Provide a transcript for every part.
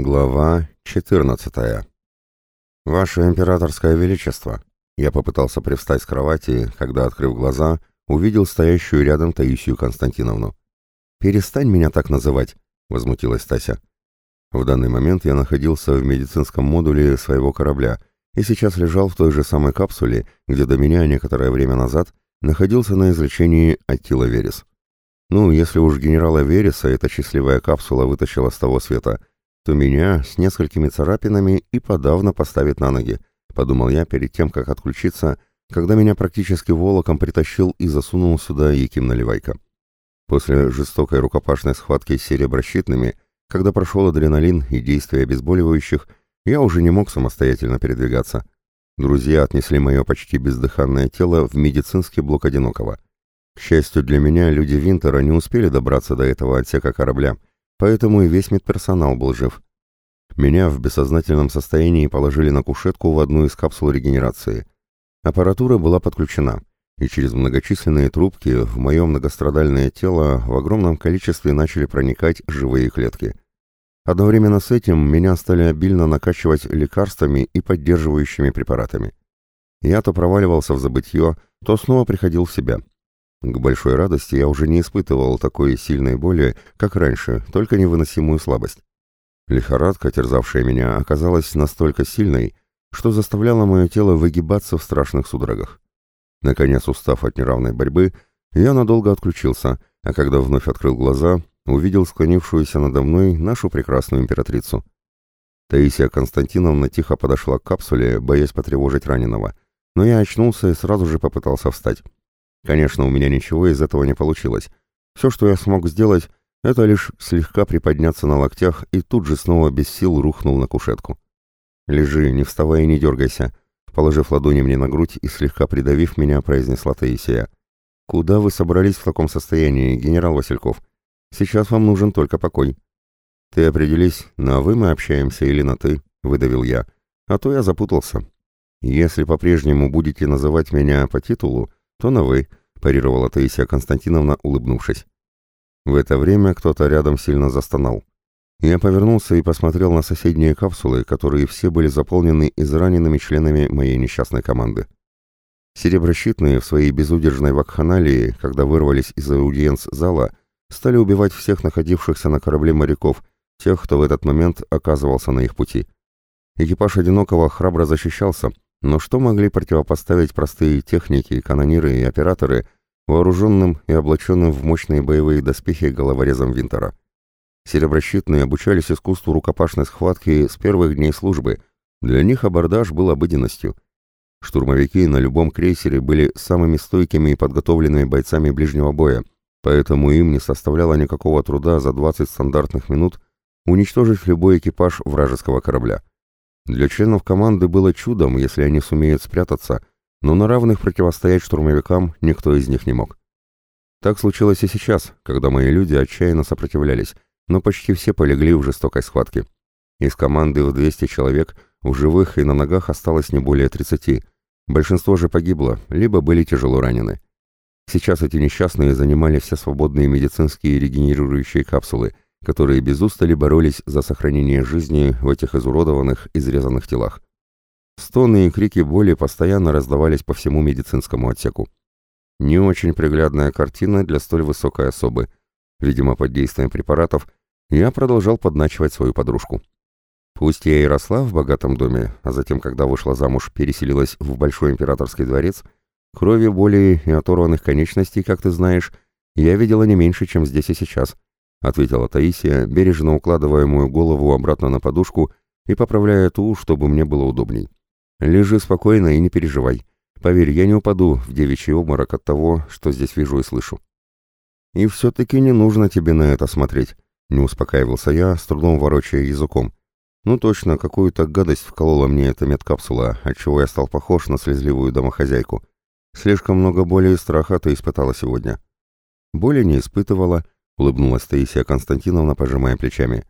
Глава 14. Ваше императорское величество. Я попытался привстать с кровати, когда, открыв глаза, увидел стоящую рядом Таисию Константиновну. «Перестань меня так называть», — возмутилась Тася. В данный момент я находился в медицинском модуле своего корабля и сейчас лежал в той же самой капсуле, где до меня некоторое время назад находился на излечении Аттила Верес. Ну, если уж генерала Вереса эта счастливая капсула вытащила с того света — то меня с несколькими царапинами и подавно поставит на ноги, подумал я перед тем, как отключиться, когда меня практически волоком притащил и засунул сюда Яким Наливайко. После жестокой рукопашной схватки с сереброщитными, когда прошел адреналин и действия обезболивающих, я уже не мог самостоятельно передвигаться. Друзья отнесли мое почти бездыханное тело в медицинский блок одинокого. К счастью для меня, люди Винтера не успели добраться до этого отсека корабля, поэтому и весь медперсонал был жив. Меня в бессознательном состоянии положили на кушетку в одну из капсул регенерации. Аппаратура была подключена, и через многочисленные трубки в мое многострадальное тело в огромном количестве начали проникать живые клетки. Одновременно с этим меня стали обильно накачивать лекарствами и поддерживающими препаратами. Я то проваливался в забытье, то снова приходил в себя – к большой радости я уже не испытывал такой сильной боли, как раньше, только невыносимую слабость. Лихорадка, терзавшая меня, оказалась настолько сильной, что заставляла мое тело выгибаться в страшных судорогах. Наконец, устав от неравной борьбы, я надолго отключился, а когда вновь открыл глаза, увидел склонившуюся надо мной нашу прекрасную императрицу. Таисия Константиновна тихо подошла к капсуле, боясь потревожить раненого, но я очнулся и сразу же попытался встать. Конечно, у меня ничего из этого не получилось. Все, что я смог сделать, это лишь слегка приподняться на локтях и тут же снова без сил рухнул на кушетку. «Лежи, не вставай и не дергайся», — положив ладони мне на грудь и слегка придавив меня, произнесла Таисия. «Куда вы собрались в таком состоянии, генерал Васильков? Сейчас вам нужен только покой». «Ты определись, на «вы» мы общаемся или на «ты», — выдавил я. «А то я запутался. Если по-прежнему будете называть меня по титулу, то на «вы», — парировала Таисия Константиновна, улыбнувшись. В это время кто-то рядом сильно застонал. Я повернулся и посмотрел на соседние капсулы, которые все были заполнены израненными членами моей несчастной команды. Сереброщитные в своей безудержной вакханалии, когда вырвались из аудиенц-зала, стали убивать всех находившихся на корабле моряков, тех, кто в этот момент оказывался на их пути. Экипаж «Одинокого» храбро защищался, но что могли противопоставить простые техники, канониры и операторы, вооруженным и облаченным в мощные боевые доспехи головорезом Винтера? Сереброщитные обучались искусству рукопашной схватки с первых дней службы. Для них абордаж был обыденностью. Штурмовики на любом крейсере были самыми стойкими и подготовленными бойцами ближнего боя, поэтому им не составляло никакого труда за 20 стандартных минут уничтожить любой экипаж вражеского корабля. Для членов команды было чудом, если они сумеют спрятаться, но на равных противостоять штурмовикам никто из них не мог. Так случилось и сейчас, когда мои люди отчаянно сопротивлялись, но почти все полегли в жестокой схватке. Из команды в 200 человек в живых и на ногах осталось не более 30. Большинство же погибло, либо были тяжело ранены. Сейчас эти несчастные занимали все свободные медицинские регенерирующие капсулы – которые без устали боролись за сохранение жизни в этих изуродованных, изрезанных телах. Стоны и крики боли постоянно раздавались по всему медицинскому отсеку. Не очень приглядная картина для столь высокой особы. Видимо, под действием препаратов я продолжал подначивать свою подружку. Пусть я и росла в богатом доме, а затем, когда вышла замуж, переселилась в Большой Императорский дворец, крови, боли и оторванных конечностей, как ты знаешь, я видела не меньше, чем здесь и сейчас —— ответила Таисия, бережно укладывая мою голову обратно на подушку и поправляя ту, чтобы мне было удобней. «Лежи спокойно и не переживай. Поверь, я не упаду в девичий обморок от того, что здесь вижу и слышу». «И все-таки не нужно тебе на это смотреть», — не успокаивался я, с трудом ворочая языком. «Ну точно, какую-то гадость вколола мне эта медкапсула, отчего я стал похож на слезливую домохозяйку. Слишком много боли и страха ты испытала сегодня». Боли не испытывала, — улыбнулась Таисия Константиновна, пожимая плечами.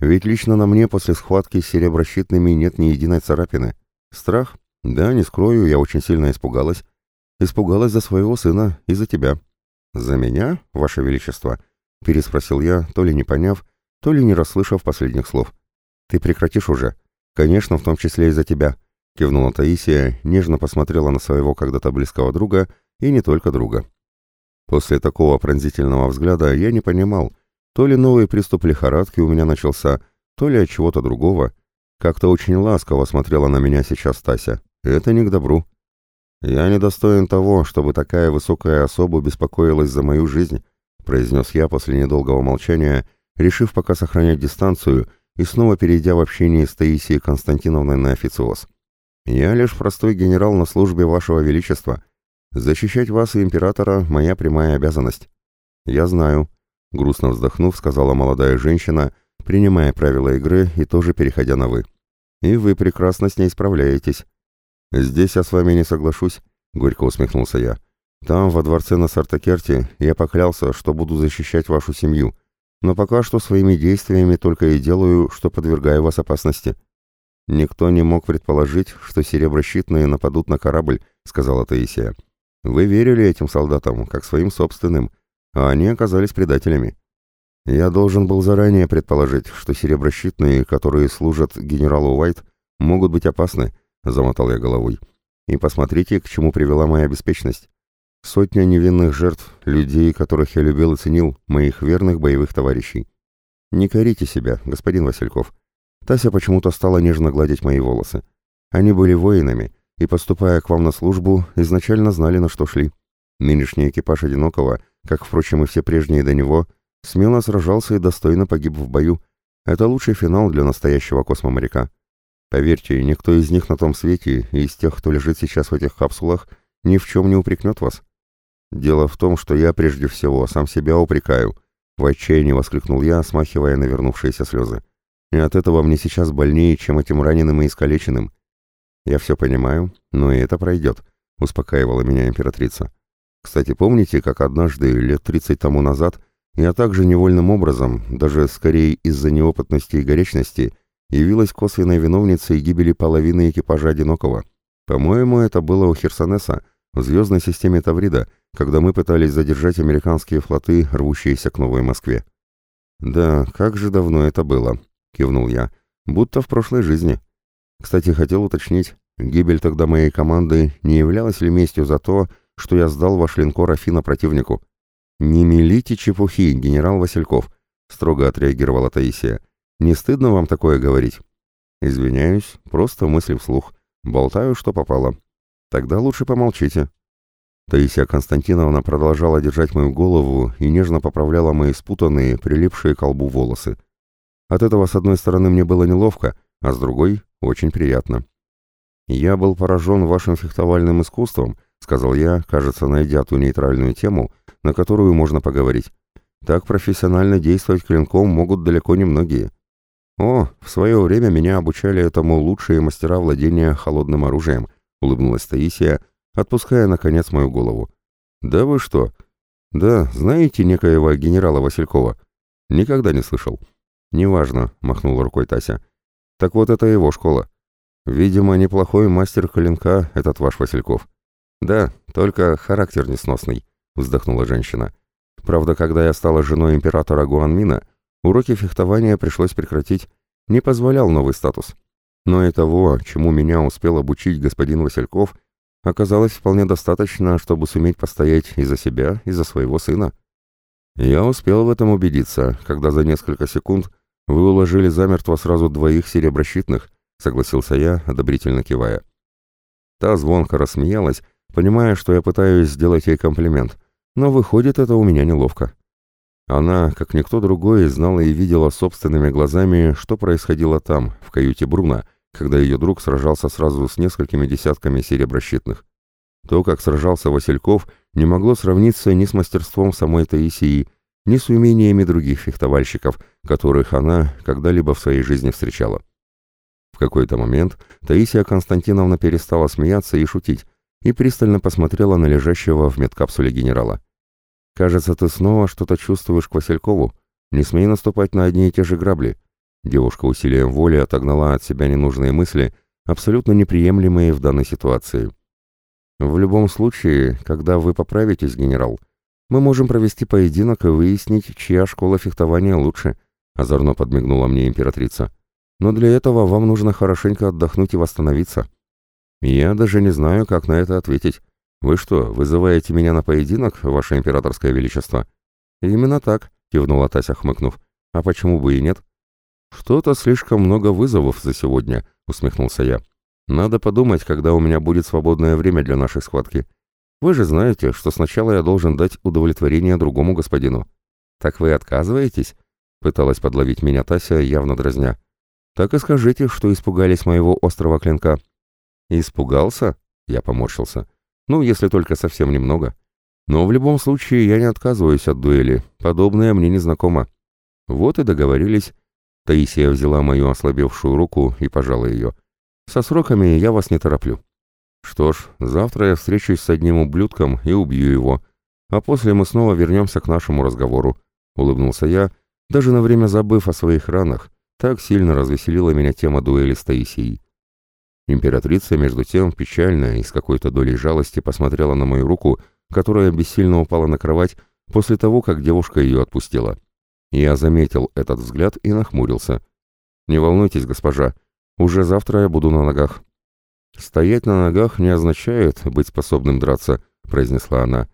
«Ведь лично на мне после схватки с сереброщитными нет ни единой царапины. Страх? Да, не скрою, я очень сильно испугалась. Испугалась за своего сына и за тебя». «За меня, Ваше Величество?» — переспросил я, то ли не поняв, то ли не расслышав последних слов. «Ты прекратишь уже. Конечно, в том числе и за тебя», — кивнула Таисия, нежно посмотрела на своего когда-то близкого друга и не только друга. После такого пронзительного взгляда я не понимал, то ли новый приступ лихорадки у меня начался, то ли от чего-то другого. Как-то очень ласково смотрела на меня сейчас Тася. Это не к добру. «Я недостоин того, чтобы такая высокая особа беспокоилась за мою жизнь», произнес я после недолгого молчания, решив пока сохранять дистанцию и снова перейдя в общение с Таисией Константиновной на официоз. «Я лишь простой генерал на службе вашего величества. Защищать вас и императора — моя прямая обязанность». «Я знаю», — грустно вздохнув, сказала молодая женщина, принимая правила игры и тоже переходя на «вы». «И вы прекрасно с ней справляетесь. «Здесь я с вами не соглашусь», — горько усмехнулся я. «Там, во дворце на Сартакерте, я поклялся, что буду защищать вашу семью, но пока что своими действиями только и делаю, что подвергаю вас опасности». «Никто не мог предположить, что сереброщитные нападут на корабль», — сказала Таисия. «Вы верили этим солдатам, как своим собственным, а они оказались предателями. Я должен был заранее предположить, что сереброщитные, которые служат генералу Уайт, могут быть опасны, замотал я головой. И посмотрите, к чему привела моя беспечность. Сотня невинных жертв, людей, которых я любил и ценил, моих верных боевых товарищей. Не корите себя, господин Васильков. Тася почему-то стала нежно гладить мои волосы. Они были воинами, и, поступая к вам на службу, изначально знали, на что шли. Нынешний экипаж Одинокого, как, впрочем, и все прежние до него, смело сражался и достойно погиб в бою. Это лучший финал для настоящего космоморяка. Поверьте, никто из них на том свете, и из тех, кто лежит сейчас в этих капсулах, ни в чем не упрекнет вас. Дело в том, что я прежде всего сам себя упрекаю, в отчаянии воскликнул я, смахивая навернувшиеся слезы. И от этого мне сейчас больнее, чем этим раненым и искалеченным. Я все понимаю, но и это пройдет, успокаивала меня императрица. Кстати, помните, как однажды, лет тридцать тому назад, я также невольным образом, даже скорее из-за неопытности и горечности, явилась косвенной виновницей гибели половины экипажа «Одинокого». По-моему, это было у Херсонеса, в звездной системе Таврида, когда мы пытались задержать американские флоты, рвущиеся к Новой Москве. «Да, как же давно это было», — кивнул я, — «будто в прошлой жизни. Кстати, хотел уточнить, гибель тогда моей команды не являлась ли местью за то, что я сдал ваш линкор Афина противнику?» «Не мелите чепухи, генерал Васильков», — строго отреагировала Таисия. Не стыдно вам такое говорить? Извиняюсь, просто мысли вслух. Болтаю, что попало. Тогда лучше помолчите. Таисия Константиновна продолжала держать мою голову и нежно поправляла мои спутанные, прилипшие к колбу волосы. От этого, с одной стороны, мне было неловко, а с другой — очень приятно. «Я был поражен вашим фехтовальным искусством», — сказал я, кажется, найдя ту нейтральную тему, на которую можно поговорить. «Так профессионально действовать клинком могут далеко не многие. «О, в свое время меня обучали этому лучшие мастера владения холодным оружием», — улыбнулась Таисия, отпуская, наконец, мою голову. «Да вы что? Да, знаете некоего генерала Василькова?» «Никогда не слышал». «Неважно», — махнула рукой Тася. «Так вот это его школа. Видимо, неплохой мастер клинка этот ваш Васильков». «Да, только характер несносный», — вздохнула женщина. «Правда, когда я стала женой императора Гуанмина, Уроки фехтования пришлось прекратить, не позволял новый статус. Но и того, чему меня успел обучить господин Васильков, оказалось вполне достаточно, чтобы суметь постоять и за себя, и за своего сына. Я успел в этом убедиться, когда за несколько секунд вы уложили замертво сразу двоих сереброщитных, согласился я, одобрительно кивая. Та звонко рассмеялась, понимая, что я пытаюсь сделать ей комплимент, но выходит это у меня неловко. Она, как никто другой, знала и видела собственными глазами, что происходило там, в каюте Бруна, когда ее друг сражался сразу с несколькими десятками сереброщитных. То, как сражался Васильков, не могло сравниться ни с мастерством самой Таисии, ни с умениями других фехтовальщиков, которых она когда-либо в своей жизни встречала. В какой-то момент Таисия Константиновна перестала смеяться и шутить, и пристально посмотрела на лежащего в медкапсуле генерала. «Кажется, ты снова что-то чувствуешь к Василькову. Не смей наступать на одни и те же грабли». Девушка усилием воли отогнала от себя ненужные мысли, абсолютно неприемлемые в данной ситуации. «В любом случае, когда вы поправитесь, генерал, мы можем провести поединок и выяснить, чья школа фехтования лучше», — озорно подмигнула мне императрица. но для этого вам нужно хорошенько отдохнуть и восстановиться. Я даже не знаю, как на это ответить. Вы что, вызываете меня на поединок, ваше императорское величество? Именно так, кивнула Тася, хмыкнув. А почему бы и нет? Что-то слишком много вызовов за сегодня, усмехнулся я. Надо подумать, когда у меня будет свободное время для нашей схватки. Вы же знаете, что сначала я должен дать удовлетворение другому господину. Так вы отказываетесь? Пыталась подловить меня Тася, явно дразня. Так и скажите, что испугались моего острого клинка. Испугался? Я поморщился. Ну, если только совсем немного. Но в любом случае я не отказываюсь от дуэли. Подобное мне не знакомо. Вот и договорились. Таисия взяла мою ослабевшую руку и пожала ее. Со сроками я вас не тороплю. Что ж, завтра я встречусь с одним ублюдком и убью его. А после мы снова вернемся к нашему разговору. Улыбнулся я, даже на время забыв о своих ранах. Так сильно развеселила меня тема дуэли с Таисией. Императрица, между тем, печально и с какой-то долей жалости посмотрела на мою руку, которая бессильно упала на кровать после того, как девушка ее отпустила. Я заметил этот взгляд и нахмурился. «Не волнуйтесь, госпожа, уже завтра я буду на ногах». «Стоять на ногах не означает быть способным драться», — произнесла она.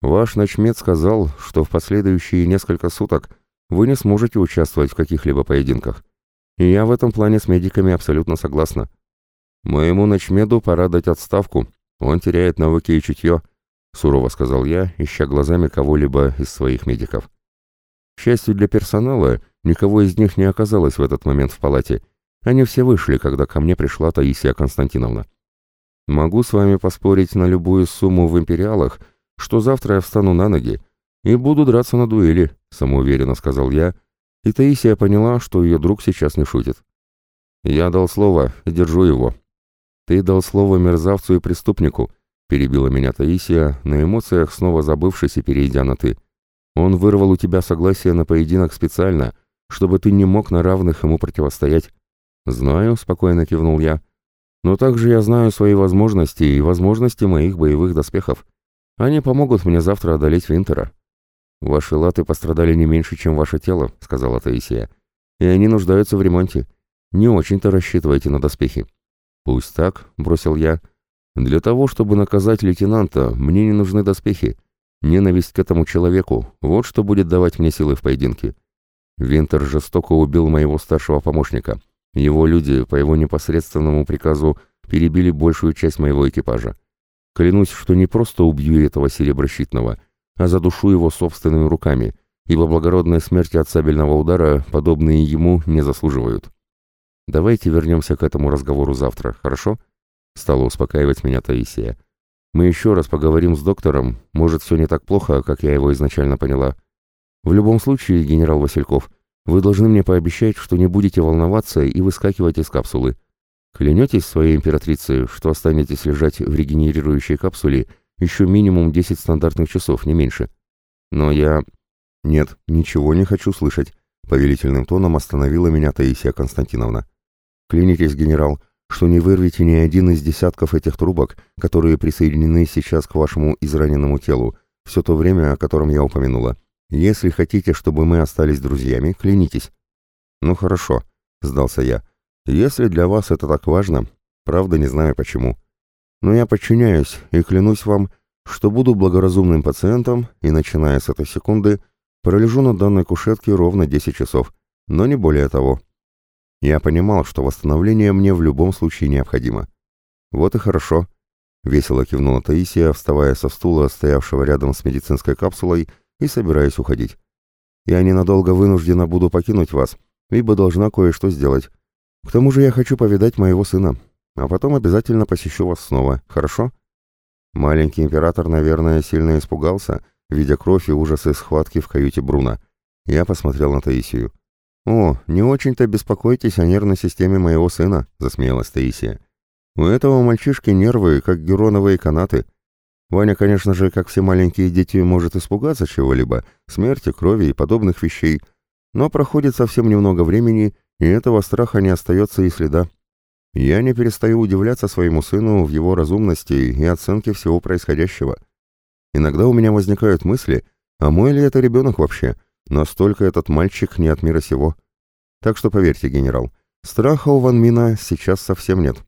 «Ваш начмед сказал, что в последующие несколько суток вы не сможете участвовать в каких-либо поединках. И я в этом плане с медиками абсолютно согласна. «Моему ночмеду пора дать отставку. Он теряет навыки и чутье», — сурово сказал я, ища глазами кого-либо из своих медиков. К счастью для персонала, никого из них не оказалось в этот момент в палате. Они все вышли, когда ко мне пришла Таисия Константиновна. «Могу с вами поспорить на любую сумму в империалах, что завтра я встану на ноги и буду драться на дуэли», — самоуверенно сказал я, и Таисия поняла, что ее друг сейчас не шутит. «Я дал слово и держу его», «Ты дал слово мерзавцу и преступнику», — перебила меня Таисия, на эмоциях снова забывшись и перейдя на «ты». «Он вырвал у тебя согласие на поединок специально, чтобы ты не мог на равных ему противостоять». «Знаю», — спокойно кивнул я. «Но также я знаю свои возможности и возможности моих боевых доспехов. Они помогут мне завтра одолеть Винтера». «Ваши латы пострадали не меньше, чем ваше тело», — сказала Таисия. «И они нуждаются в ремонте. Не очень-то рассчитывайте на доспехи». «Пусть так», — бросил я. «Для того, чтобы наказать лейтенанта, мне не нужны доспехи. Ненависть к этому человеку — вот что будет давать мне силы в поединке». Винтер жестоко убил моего старшего помощника. Его люди, по его непосредственному приказу, перебили большую часть моего экипажа. Клянусь, что не просто убью этого сереброщитного, а задушу его собственными руками, ибо благородной смерти от сабельного удара подобные ему не заслуживают. Давайте вернемся к этому разговору завтра, хорошо?» Стала успокаивать меня Таисия. «Мы еще раз поговорим с доктором. Может, все не так плохо, как я его изначально поняла. В любом случае, генерал Васильков, вы должны мне пообещать, что не будете волноваться и выскакивать из капсулы. Клянетесь своей императрице, что останетесь лежать в регенерирующей капсуле еще минимум 10 стандартных часов, не меньше. Но я... Нет, ничего не хочу слышать. Повелительным тоном остановила меня Таисия Константиновна. Клянитесь, генерал, что не вырвете ни один из десятков этих трубок, которые присоединены сейчас к вашему израненному телу, все то время, о котором я упомянула. Если хотите, чтобы мы остались друзьями, клянитесь». «Ну хорошо», — сдался я. «Если для вас это так важно, правда не знаю почему. Но я подчиняюсь и клянусь вам, что буду благоразумным пациентом и, начиная с этой секунды, пролежу на данной кушетке ровно 10 часов, но не более того». Я понимал, что восстановление мне в любом случае необходимо. Вот и хорошо. Весело кивнула Таисия, вставая со стула, стоявшего рядом с медицинской капсулой, и собираясь уходить. Я ненадолго вынуждена буду покинуть вас, ибо должна кое-что сделать. К тому же я хочу повидать моего сына, а потом обязательно посещу вас снова, хорошо? Маленький император, наверное, сильно испугался, видя кровь и ужасы схватки в каюте Бруна. Я посмотрел на Таисию. «О, не очень-то беспокойтесь о нервной системе моего сына», — засмеялась Таисия. «У этого мальчишки нервы, как героновые канаты. Ваня, конечно же, как все маленькие дети, может испугаться чего-либо, смерти, крови и подобных вещей, но проходит совсем немного времени, и этого страха не остается и следа. Я не перестаю удивляться своему сыну в его разумности и оценке всего происходящего. Иногда у меня возникают мысли, а мой ли это ребенок вообще?» Настолько этот мальчик не от мира сего. Так что поверьте, генерал, Страха у Ван Мина сейчас совсем нет.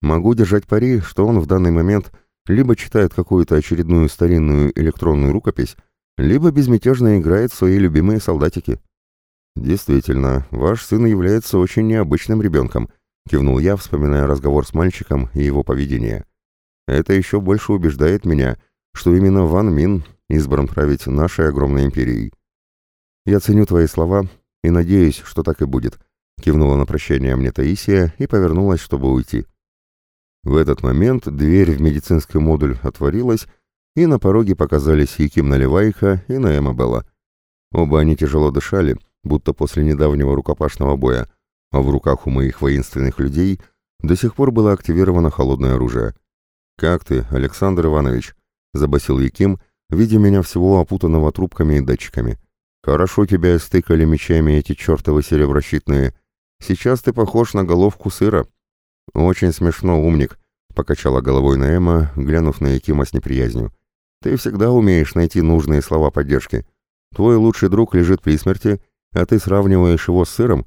Могу держать пари, что он в данный момент либо читает какую-то очередную старинную электронную рукопись, либо безмятежно играет в свои любимые солдатики. «Действительно, ваш сын является очень необычным ребенком», — кивнул я, вспоминая разговор с мальчиком и его поведение. «Это еще больше убеждает меня, что именно Ван Мин избран править нашей огромной империей. Я ценю твои слова и надеюсь, что так и будет», — кивнула на прощание мне Таисия и повернулась, чтобы уйти. В этот момент дверь в медицинский модуль отворилась, и на пороге показались Яким Наливайка и Наэма Белла. Оба они тяжело дышали, будто после недавнего рукопашного боя, а в руках у моих воинственных людей до сих пор было активировано холодное оружие. «Как ты, Александр Иванович?» — забасил Яким, видя меня всего опутанного трубками и датчиками. «Хорошо тебя стыкали мечами эти чертовы сереброщитные. Сейчас ты похож на головку сыра». «Очень смешно, умник», — покачала головой Наэма, глянув на Якима с неприязнью. «Ты всегда умеешь найти нужные слова поддержки. Твой лучший друг лежит при смерти, а ты сравниваешь его с сыром?»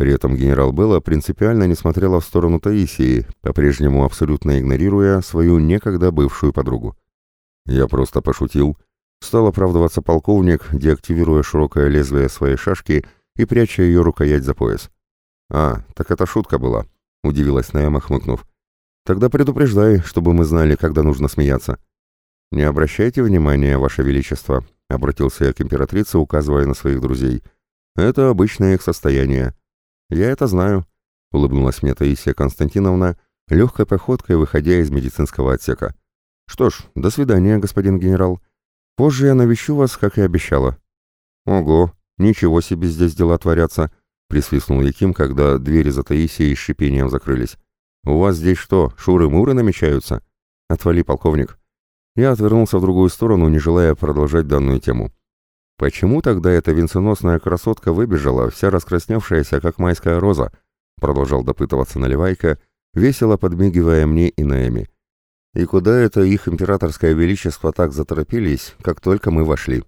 При этом генерал Белла принципиально не смотрела в сторону Таисии, по-прежнему абсолютно игнорируя свою некогда бывшую подругу. «Я просто пошутил», — стал оправдываться полковник, деактивируя широкое лезвие своей шашки и пряча ее рукоять за пояс. «А, так это шутка была», — удивилась Наэма, хмыкнув. «Тогда предупреждай, чтобы мы знали, когда нужно смеяться». «Не обращайте внимания, Ваше Величество», — обратился я к императрице, указывая на своих друзей. «Это обычное их состояние». «Я это знаю», — улыбнулась мне Таисия Константиновна, легкой походкой выходя из медицинского отсека. «Что ж, до свидания, господин генерал. Позже я навещу вас, как и обещала». «Ого, ничего себе здесь дела творятся», присвистнул Яким, когда двери за Таисией с шипением закрылись. «У вас здесь что, шуры-муры намечаются?» «Отвали, полковник». Я отвернулся в другую сторону, не желая продолжать данную тему. «Почему тогда эта венценосная красотка выбежала, вся раскрасневшаяся, как майская роза?» Продолжал допытываться Наливайка, весело подмигивая мне и Наэми. «И куда это их императорское величество так заторопились, как только мы вошли?»